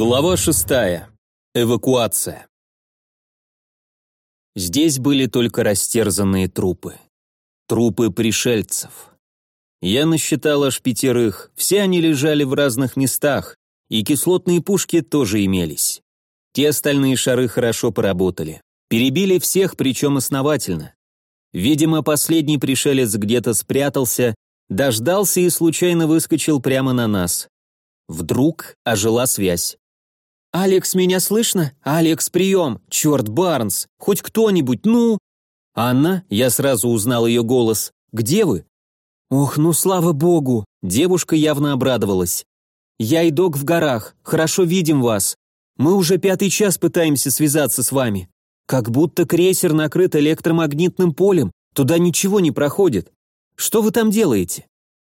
Глава шестая. Эвакуация. Здесь были только растерзанные трупы. Трупы пришельцев. Я насчитал аж пятерых, все они лежали в разных местах, и кислотные пушки тоже имелись. Те остальные шары хорошо поработали. Перебили всех, причем основательно. Видимо, последний пришелец где-то спрятался, дождался и случайно выскочил прямо на нас. Вдруг ожила связь. «Алекс, меня слышно? Алекс, прием! Черт, Барнс! Хоть кто-нибудь, ну!» «Анна?» — я сразу узнал ее голос. «Где вы?» «Ох, ну слава богу!» Девушка явно обрадовалась. «Я и док в горах. Хорошо видим вас. Мы уже пятый час пытаемся связаться с вами. Как будто крейсер накрыт электромагнитным полем. Туда ничего не проходит. Что вы там делаете?»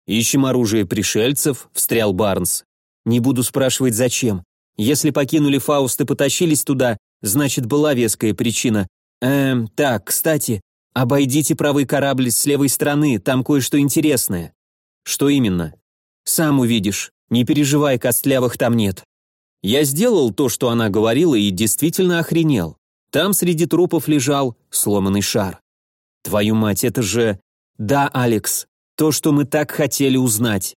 «Ищем оружие пришельцев», — встрял Барнс. Не буду спрашивать, зачем. Если покинули Фауст и потащились туда, значит, была веская причина. Эм, так, кстати, обойдите правый корабль с левой стороны, там кое-что интересное. Что именно? Сам увидишь. Не переживай, костлявых там нет. Я сделал то, что она говорила, и действительно охренел. Там среди трупов лежал сломанный шар. Твою мать, это же... Да, Алекс, то, что мы так хотели узнать.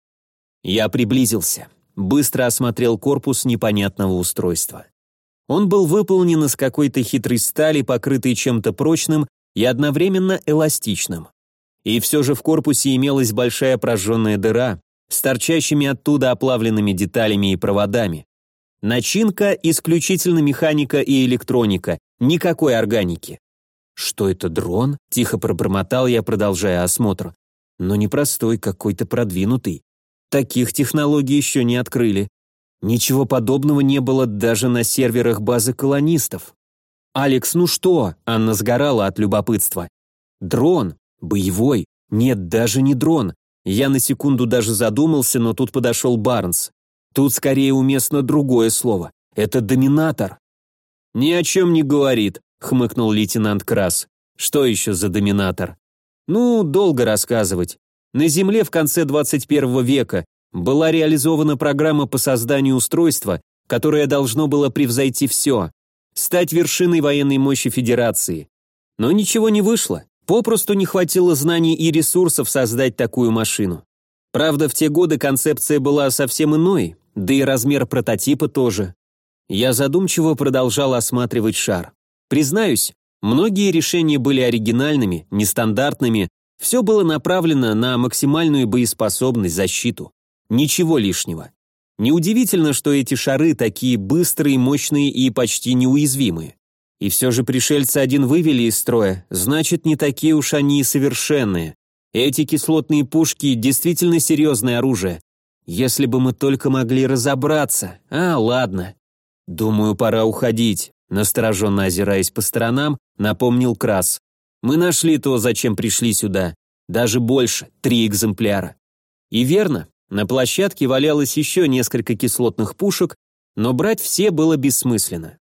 Я приблизился быстро осмотрел корпус непонятного устройства. Он был выполнен из какой-то хитрой стали, покрытой чем-то прочным и одновременно эластичным. И все же в корпусе имелась большая прожженная дыра с торчащими оттуда оплавленными деталями и проводами. Начинка исключительно механика и электроника, никакой органики. «Что это, дрон?» – тихо пробормотал я, продолжая осмотр. «Но непростой, какой-то продвинутый. Таких технологий еще не открыли. Ничего подобного не было даже на серверах базы колонистов. «Алекс, ну что?» – Анна сгорала от любопытства. «Дрон? Боевой? Нет, даже не дрон. Я на секунду даже задумался, но тут подошел Барнс. Тут скорее уместно другое слово. Это доминатор». «Ни о чем не говорит», – хмыкнул лейтенант Крас. «Что еще за доминатор?» «Ну, долго рассказывать. На Земле в конце 21 века была реализована программа по созданию устройства, которое должно было превзойти все, стать вершиной военной мощи Федерации. Но ничего не вышло, попросту не хватило знаний и ресурсов создать такую машину. Правда, в те годы концепция была совсем иной, да и размер прототипа тоже. Я задумчиво продолжал осматривать шар. Признаюсь, многие решения были оригинальными, нестандартными, все было направлено на максимальную боеспособность, защиту. Ничего лишнего. Неудивительно, что эти шары такие быстрые, мощные и почти неуязвимые. И все же пришельцы один вывели из строя, значит, не такие уж они и совершенные. Эти кислотные пушки действительно серьезное оружие. Если бы мы только могли разобраться. А, ладно. Думаю, пора уходить. Настороженно озираясь по сторонам, напомнил Крас. Мы нашли то, зачем пришли сюда. Даже больше, три экземпляра. И верно, на площадке валялось еще несколько кислотных пушек, но брать все было бессмысленно.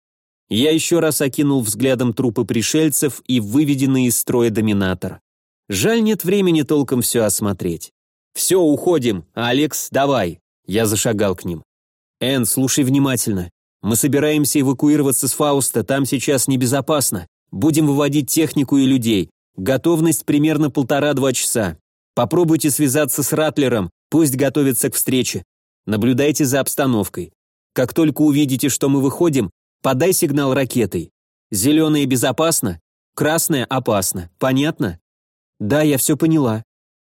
Я еще раз окинул взглядом трупы пришельцев и выведенный из строя доминатор. Жаль, нет времени толком все осмотреть. «Все, уходим. Алекс, давай!» Я зашагал к ним. «Энн, слушай внимательно. Мы собираемся эвакуироваться с Фауста, там сейчас небезопасно. Будем выводить технику и людей. Готовность примерно полтора-два часа. Попробуйте связаться с Ратлером, пусть готовится к встрече. Наблюдайте за обстановкой. Как только увидите, что мы выходим, подай сигнал ракетой. Зеленое безопасно, красное опасно. Понятно? Да, я все поняла.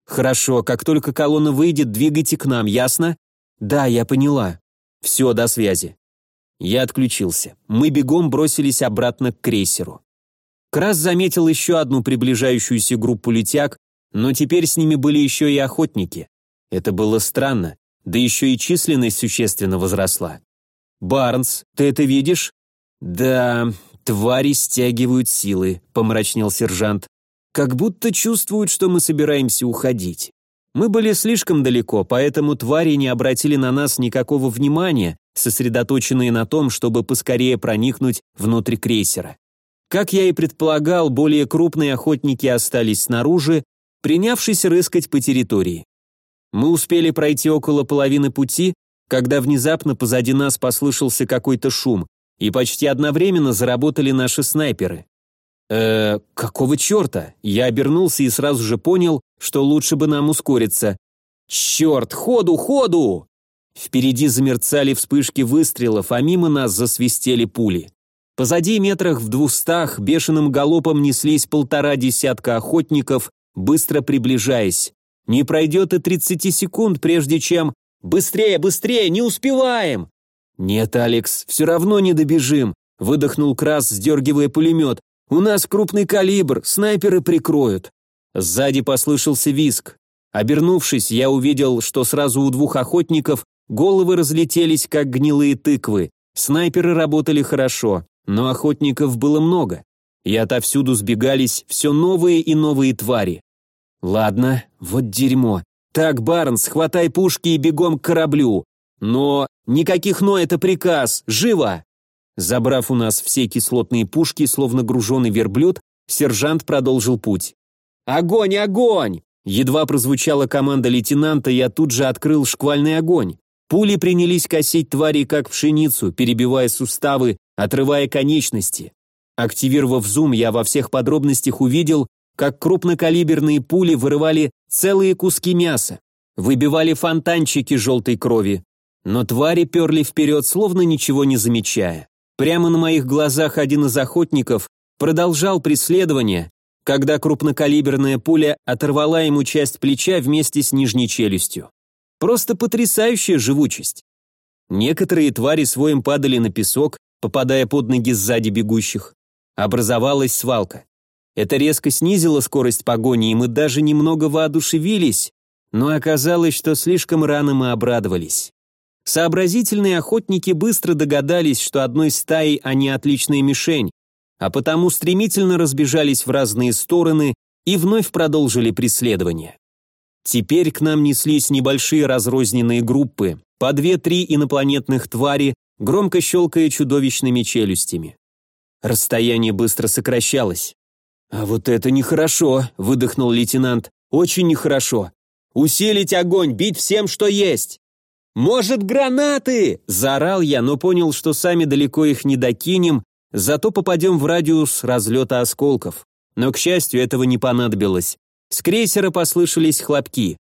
Хорошо, как только колонна выйдет, двигайте к нам, ясно? Да, я поняла. Все, до связи. Я отключился. Мы бегом бросились обратно к крейсеру. Крас заметил еще одну приближающуюся группу летяг, но теперь с ними были еще и охотники. Это было странно, да еще и численность существенно возросла. «Барнс, ты это видишь?» «Да, твари стягивают силы», — помрачнел сержант. «Как будто чувствуют, что мы собираемся уходить. Мы были слишком далеко, поэтому твари не обратили на нас никакого внимания, сосредоточенные на том, чтобы поскорее проникнуть внутрь крейсера. Как я и предполагал, более крупные охотники остались снаружи, принявшись рыскать по территории. Мы успели пройти около половины пути, когда внезапно позади нас послышался какой-то шум, и почти одновременно заработали наши снайперы. э какого черта? Я обернулся и сразу же понял, что лучше бы нам ускориться. Черт, ходу, ходу! Впереди замерцали вспышки выстрелов, а мимо нас засвистели пули. Позади метрах в двухстах бешеным галопом неслись полтора десятка охотников, быстро приближаясь. Не пройдет и 30 секунд, прежде чем... «Быстрее, быстрее, не успеваем!» «Нет, Алекс, все равно не добежим», — выдохнул Крас, сдергивая пулемет. «У нас крупный калибр, снайперы прикроют». Сзади послышался виск. Обернувшись, я увидел, что сразу у двух охотников головы разлетелись, как гнилые тыквы. Снайперы работали хорошо, но охотников было много. И отовсюду сбегались все новые и новые твари. Ладно, вот дерьмо. Так, Барнс, хватай пушки и бегом к кораблю. Но... Никаких «но» — это приказ! Живо! Забрав у нас все кислотные пушки, словно груженный верблюд, сержант продолжил путь. «Огонь, огонь!» Едва прозвучала команда лейтенанта, я тут же открыл шквальный огонь. Пули принялись косить твари, как пшеницу, перебивая суставы, отрывая конечности. Активировав зум, я во всех подробностях увидел, как крупнокалиберные пули вырывали целые куски мяса, выбивали фонтанчики желтой крови. Но твари перли вперед, словно ничего не замечая. Прямо на моих глазах один из охотников продолжал преследование, когда крупнокалиберная пуля оторвала ему часть плеча вместе с нижней челюстью. Просто потрясающая живучесть. Некоторые твари своим падали на песок, попадая под ноги сзади бегущих. Образовалась свалка. Это резко снизило скорость погони, и мы даже немного воодушевились, но оказалось, что слишком рано мы обрадовались. Сообразительные охотники быстро догадались, что одной стаей они отличная мишень, а потому стремительно разбежались в разные стороны и вновь продолжили преследование. Теперь к нам неслись небольшие разрозненные группы, по две-три инопланетных твари, громко щелкая чудовищными челюстями. Расстояние быстро сокращалось. «А вот это нехорошо», — выдохнул лейтенант. «Очень нехорошо. Усилить огонь, бить всем, что есть!» «Может, гранаты?» – заорал я, но понял, что сами далеко их не докинем, зато попадем в радиус разлета осколков. Но, к счастью, этого не понадобилось. С крейсера послышались хлопки.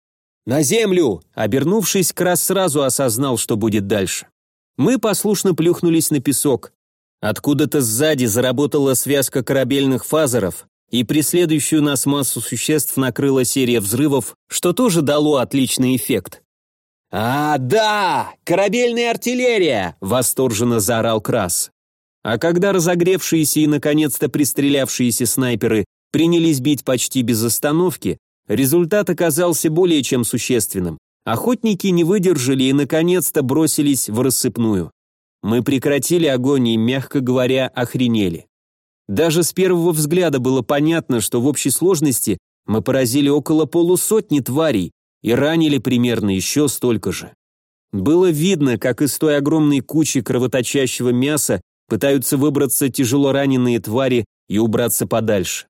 «На землю!» – обернувшись, Крас сразу осознал, что будет дальше. Мы послушно плюхнулись на песок. Откуда-то сзади заработала связка корабельных фазеров, и преследующую нас массу существ накрыла серия взрывов, что тоже дало отличный эффект. «А, да! Корабельная артиллерия!» — восторженно заорал Крас. А когда разогревшиеся и, наконец-то, пристрелявшиеся снайперы принялись бить почти без остановки, результат оказался более чем существенным. Охотники не выдержали и, наконец-то, бросились в рассыпную. Мы прекратили огонь и, мягко говоря, охренели. Даже с первого взгляда было понятно, что в общей сложности мы поразили около полусотни тварей и ранили примерно еще столько же. Было видно, как из той огромной кучи кровоточащего мяса пытаются выбраться тяжело раненые твари и убраться подальше.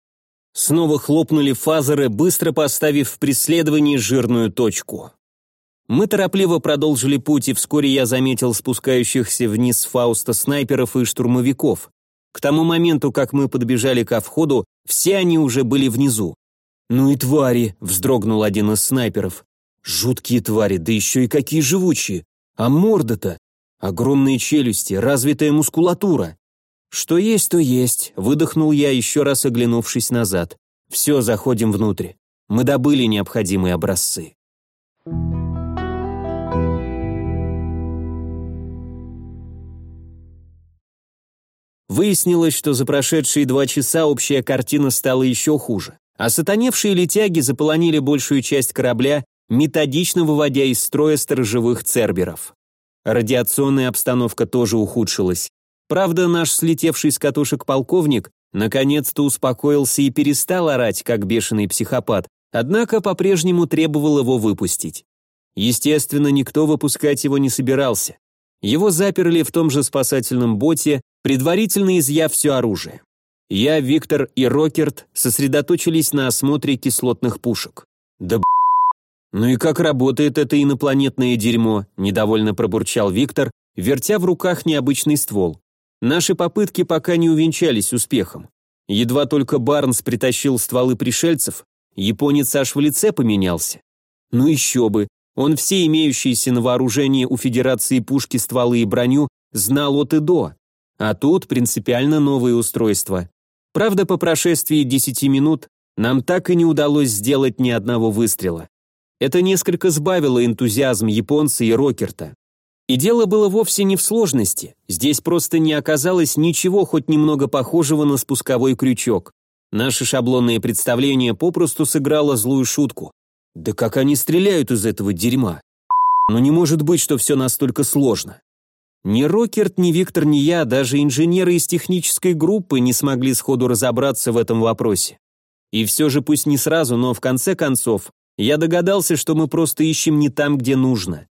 Снова хлопнули фазеры, быстро поставив в преследовании жирную точку. Мы торопливо продолжили путь, и вскоре я заметил спускающихся вниз с Фауста снайперов и штурмовиков. К тому моменту, как мы подбежали ко входу, все они уже были внизу. «Ну и твари!» — вздрогнул один из снайперов. «Жуткие твари, да еще и какие живучие! А морда-то! Огромные челюсти, развитая мускулатура!» «Что есть, то есть», — выдохнул я, еще раз оглянувшись назад. «Все, заходим внутрь. Мы добыли необходимые образцы». Выяснилось, что за прошедшие два часа общая картина стала еще хуже. А сатаневшие летяги заполонили большую часть корабля, методично выводя из строя сторожевых церберов. Радиационная обстановка тоже ухудшилась. Правда, наш слетевший с катушек полковник наконец-то успокоился и перестал орать, как бешеный психопат, однако по-прежнему требовал его выпустить. Естественно, никто выпускать его не собирался. Его заперли в том же спасательном боте, предварительно изъяв все оружие. Я, Виктор и Рокерт сосредоточились на осмотре кислотных пушек. Да б***. «Ну и как работает это инопланетное дерьмо?» – недовольно пробурчал Виктор, вертя в руках необычный ствол. «Наши попытки пока не увенчались успехом. Едва только Барнс притащил стволы пришельцев, японец аж в лице поменялся. Ну еще бы, он все имеющиеся на вооружении у Федерации пушки, стволы и броню знал от и до. А тут принципиально новые устройства. Правда, по прошествии 10 минут нам так и не удалось сделать ни одного выстрела. Это несколько сбавило энтузиазм японца и Рокерта. И дело было вовсе не в сложности. Здесь просто не оказалось ничего хоть немного похожего на спусковой крючок. Наше шаблонное представление попросту сыграло злую шутку. Да как они стреляют из этого дерьма? Но не может быть, что все настолько сложно. Ни Рокерт, ни Виктор, ни я, даже инженеры из технической группы не смогли сходу разобраться в этом вопросе. И все же пусть не сразу, но в конце концов, я догадался, что мы просто ищем не там, где нужно.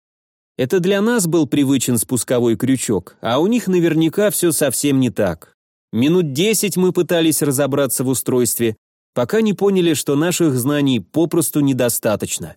Это для нас был привычен спусковой крючок, а у них наверняка все совсем не так. Минут десять мы пытались разобраться в устройстве, пока не поняли, что наших знаний попросту недостаточно.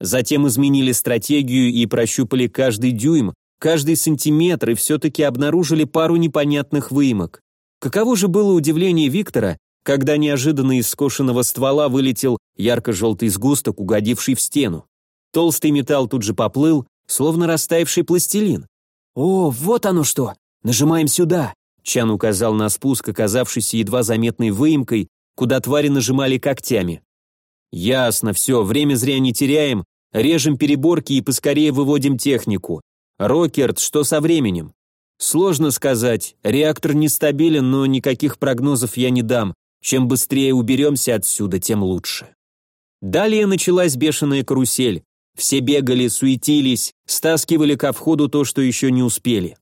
Затем изменили стратегию и прощупали каждый дюйм, каждый сантиметр и все-таки обнаружили пару непонятных выемок. Каково же было удивление Виктора, когда неожиданно из скошенного ствола вылетел ярко-желтый сгусток, угодивший в стену. Толстый металл тут же поплыл, словно растаявший пластилин. «О, вот оно что! Нажимаем сюда!» Чан указал на спуск, оказавшийся едва заметной выемкой, куда твари нажимали когтями. «Ясно, все, время зря не теряем, режем переборки и поскорее выводим технику. Рокерт, что со временем? Сложно сказать. Реактор нестабилен, но никаких прогнозов я не дам. Чем быстрее уберемся отсюда, тем лучше. Далее началась бешеная карусель. Все бегали, суетились, стаскивали ко входу то, что еще не успели.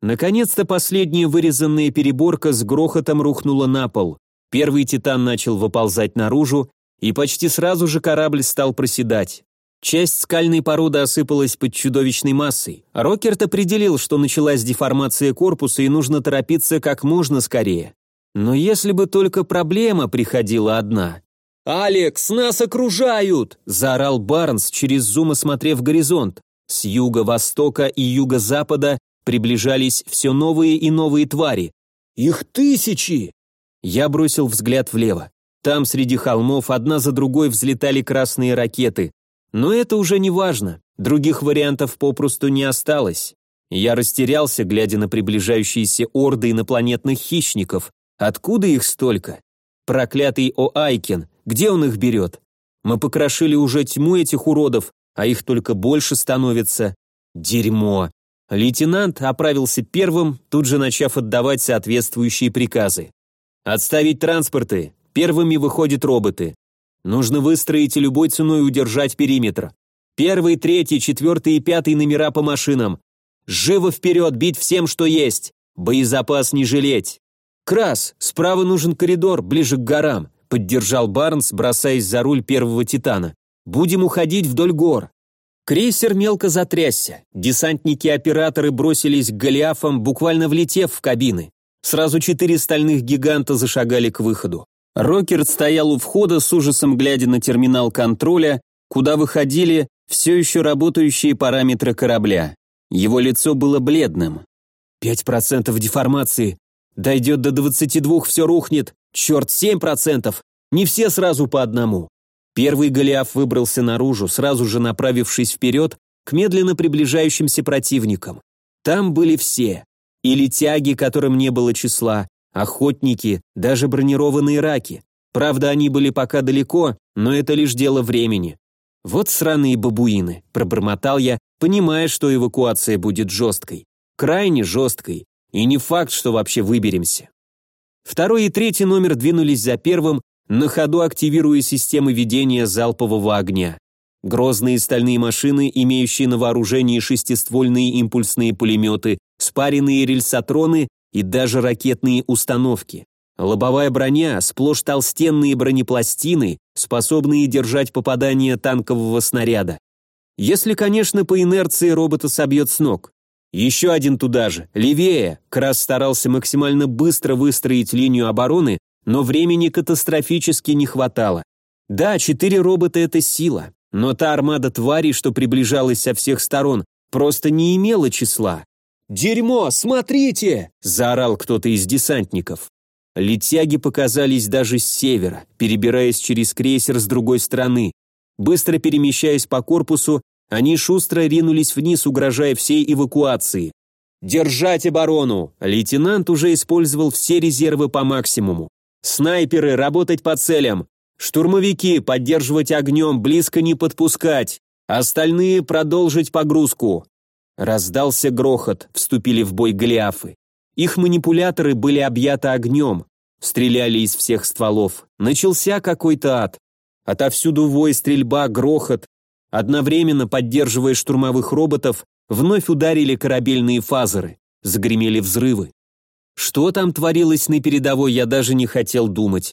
Наконец-то последняя вырезанная переборка с грохотом рухнула на пол. Первый «Титан» начал выползать наружу, и почти сразу же корабль стал проседать. Часть скальной породы осыпалась под чудовищной массой. Рокерт определил, что началась деформация корпуса и нужно торопиться как можно скорее. Но если бы только проблема приходила одна. «Алекс, нас окружают!» – заорал Барнс, через зум осмотрев горизонт. С юга-востока и юго-запада приближались все новые и новые твари. «Их тысячи!» Я бросил взгляд влево. Там среди холмов одна за другой взлетали красные ракеты. Но это уже не важно, других вариантов попросту не осталось. Я растерялся, глядя на приближающиеся орды инопланетных хищников. Откуда их столько? Проклятый О'Айкен, где он их берет? Мы покрошили уже тьму этих уродов, а их только больше становится. Дерьмо. Лейтенант оправился первым, тут же начав отдавать соответствующие приказы. «Отставить транспорты. Первыми выходят роботы. Нужно выстроить и любой ценой удержать периметр. Первый, третий, четвертый и пятый номера по машинам. Живо вперед, бить всем, что есть. Боезапас не жалеть. Крас, справа нужен коридор, ближе к горам, поддержал Барнс, бросаясь за руль первого Титана. Будем уходить вдоль гор. Крейсер мелко затрясся. Десантники-операторы бросились к Голиафам, буквально влетев в кабины. Сразу четыре стальных гиганта зашагали к выходу. Рокерт стоял у входа с ужасом глядя на терминал контроля, куда выходили все еще работающие параметры корабля. Его лицо было бледным. «Пять процентов деформации. Дойдет до двадцати двух, все рухнет. Черт, семь процентов. Не все сразу по одному». Первый Голиаф выбрался наружу, сразу же направившись вперед к медленно приближающимся противникам. Там были все. Или тяги, которым не было числа, охотники, даже бронированные раки. Правда, они были пока далеко, но это лишь дело времени. Вот сраные бабуины, пробормотал я, понимая, что эвакуация будет жесткой. Крайне жесткой. И не факт, что вообще выберемся. Второй и третий номер двинулись за первым, на ходу активируя системы ведения залпового огня. Грозные стальные машины, имеющие на вооружении шестиствольные импульсные пулеметы, спаренные рельсотроны и даже ракетные установки. Лобовая броня, сплошь толстенные бронепластины, способные держать попадание танкового снаряда. Если, конечно, по инерции робота собьет с ног. Еще один туда же, левее. Крас старался максимально быстро выстроить линию обороны, но времени катастрофически не хватало. Да, четыре робота — это сила. Но та армада тварей, что приближалась со всех сторон, просто не имела числа. «Дерьмо, смотрите!» – заорал кто-то из десантников. Летяги показались даже с севера, перебираясь через крейсер с другой стороны. Быстро перемещаясь по корпусу, они шустро ринулись вниз, угрожая всей эвакуации. «Держать оборону!» Лейтенант уже использовал все резервы по максимуму. «Снайперы, работать по целям! Штурмовики, поддерживать огнем, близко не подпускать! Остальные продолжить погрузку!» Раздался грохот, вступили в бой Голиафы. Их манипуляторы были объяты огнем, стреляли из всех стволов. Начался какой-то ад. Отовсюду вой, стрельба, грохот. Одновременно, поддерживая штурмовых роботов, вновь ударили корабельные фазеры. Загремели взрывы. Что там творилось на передовой, я даже не хотел думать.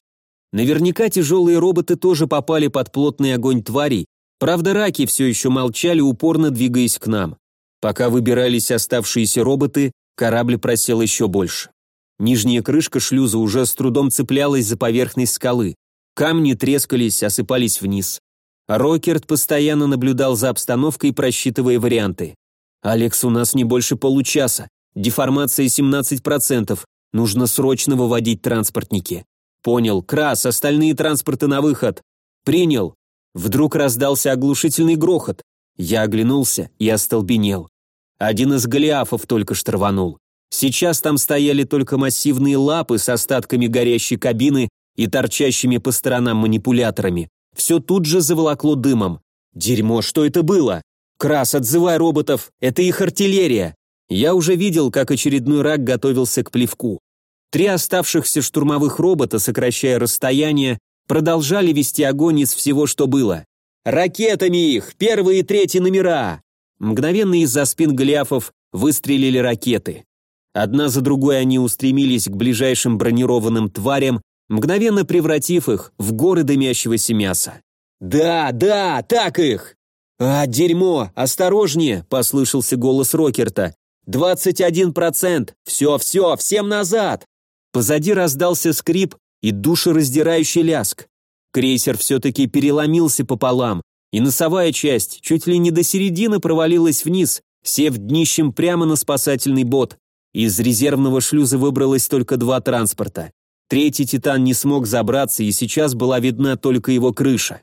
Наверняка тяжелые роботы тоже попали под плотный огонь тварей, правда раки все еще молчали, упорно двигаясь к нам. Пока выбирались оставшиеся роботы, корабль просел еще больше. Нижняя крышка шлюза уже с трудом цеплялась за поверхность скалы. Камни трескались, осыпались вниз. Рокерт постоянно наблюдал за обстановкой, просчитывая варианты. «Алекс, у нас не больше получаса. Деформация 17%. Нужно срочно выводить транспортники». «Понял. Крас, остальные транспорты на выход». «Принял». Вдруг раздался оглушительный грохот. Я оглянулся и остолбенел. Один из голиафов только штурванул. Сейчас там стояли только массивные лапы с остатками горящей кабины и торчащими по сторонам манипуляторами. Все тут же заволокло дымом. Дерьмо, что это было? Крас, отзывай роботов, это их артиллерия. Я уже видел, как очередной рак готовился к плевку. Три оставшихся штурмовых робота, сокращая расстояние, продолжали вести огонь из всего, что было. «Ракетами их! Первые и третьи номера!» Мгновенно из-за спин Голиафов выстрелили ракеты. Одна за другой они устремились к ближайшим бронированным тварям, мгновенно превратив их в горы дымящегося мяса. «Да, да, так их!» «А, дерьмо! Осторожнее!» – послышался голос Рокерта. «Двадцать один процент! Все, все, всем назад!» Позади раздался скрип и душераздирающий ляск. Крейсер все-таки переломился пополам, и носовая часть чуть ли не до середины провалилась вниз, сев днищем прямо на спасательный бот. Из резервного шлюза выбралось только два транспорта. Третий «Титан» не смог забраться, и сейчас была видна только его крыша.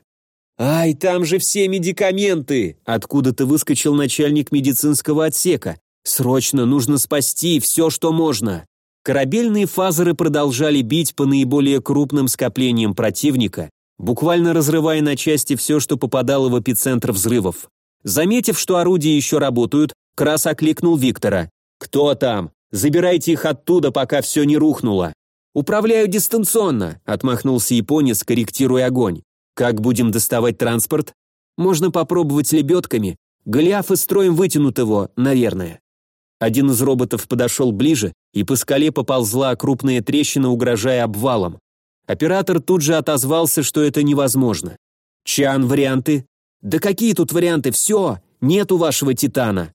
«Ай, там же все медикаменты!» Откуда-то выскочил начальник медицинского отсека. «Срочно нужно спасти все, что можно!» Корабельные фазеры продолжали бить по наиболее крупным скоплениям противника, буквально разрывая на части все, что попадало в эпицентр взрывов. Заметив, что орудия еще работают, Крас окликнул Виктора. «Кто там? Забирайте их оттуда, пока все не рухнуло». «Управляю дистанционно», — отмахнулся японец, корректируя огонь. «Как будем доставать транспорт?» «Можно попробовать лебедками. Голиафы строим вытянут его, наверное». Один из роботов подошел ближе, и по скале поползла крупная трещина, угрожая обвалом. Оператор тут же отозвался, что это невозможно. «Чан, варианты?» «Да какие тут варианты? Все! Нет у вашего Титана!»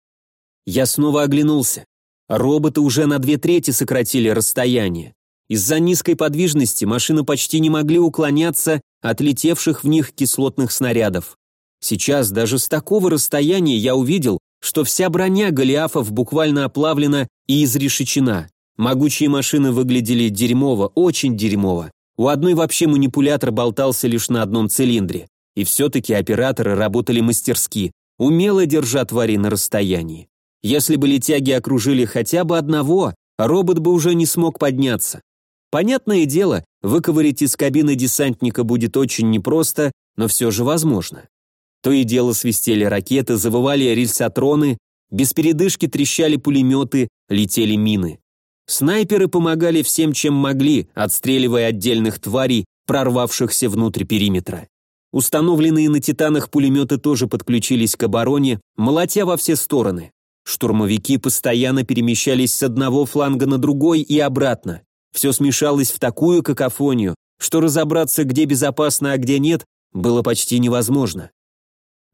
Я снова оглянулся. Роботы уже на две трети сократили расстояние. Из-за низкой подвижности машины почти не могли уклоняться от летевших в них кислотных снарядов. Сейчас даже с такого расстояния я увидел, что вся броня Голиафов буквально оплавлена и изрешечена. Могучие машины выглядели дерьмово, очень дерьмово. У одной вообще манипулятор болтался лишь на одном цилиндре. И все-таки операторы работали мастерски, умело держа твари на расстоянии. Если бы летяги окружили хотя бы одного, робот бы уже не смог подняться. Понятное дело, выковырить из кабины десантника будет очень непросто, но все же возможно. То и дело свистели ракеты, завывали рельсотроны, без передышки трещали пулеметы, летели мины. Снайперы помогали всем, чем могли, отстреливая отдельных тварей, прорвавшихся внутрь периметра. Установленные на «Титанах» пулеметы тоже подключились к обороне, молотя во все стороны. Штурмовики постоянно перемещались с одного фланга на другой и обратно. Все смешалось в такую какофонию, что разобраться, где безопасно, а где нет, было почти невозможно.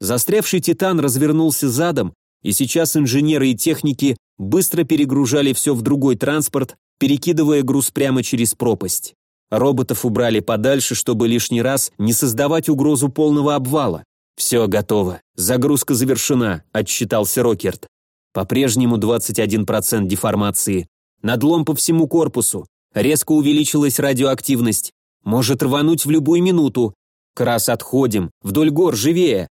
Застрявший «Титан» развернулся задом, и сейчас инженеры и техники быстро перегружали все в другой транспорт, перекидывая груз прямо через пропасть. Роботов убрали подальше, чтобы лишний раз не создавать угрозу полного обвала. «Все готово. Загрузка завершена», — отсчитался Рокерт. По-прежнему 21% деформации. Надлом по всему корпусу. Резко увеличилась радиоактивность. Может рвануть в любую минуту. Крас отходим. Вдоль гор живее.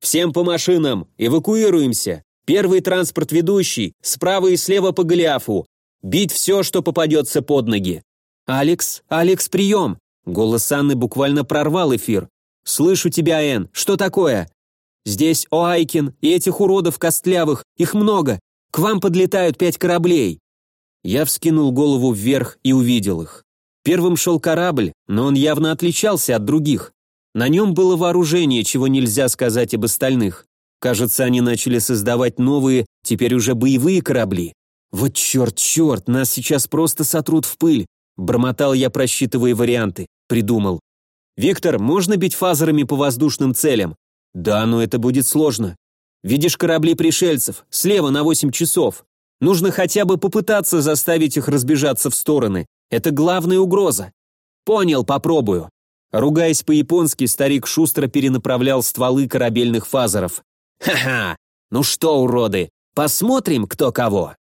Всем по машинам. Эвакуируемся. Первый транспорт ведущий. Справа и слева по Голиафу. Бить все, что попадется под ноги. «Алекс, Алекс, прием!» Голос Анны буквально прорвал эфир. «Слышу тебя, Эн. Что такое?» «Здесь Оайкин и этих уродов костлявых. Их много. К вам подлетают пять кораблей». Я вскинул голову вверх и увидел их. Первым шел корабль, но он явно отличался от других. На нем было вооружение, чего нельзя сказать об остальных. Кажется, они начали создавать новые, теперь уже боевые корабли. Вот черт, черт, нас сейчас просто сотрут в пыль. Бормотал я, просчитывая варианты. Придумал. «Виктор, можно бить фазерами по воздушным целям?» «Да, но это будет сложно. Видишь корабли пришельцев, слева на 8 часов. Нужно хотя бы попытаться заставить их разбежаться в стороны. Это главная угроза». «Понял, попробую». Ругаясь по-японски, старик шустро перенаправлял стволы корабельных фазеров. «Ха-ха! Ну что, уроды, посмотрим, кто кого!»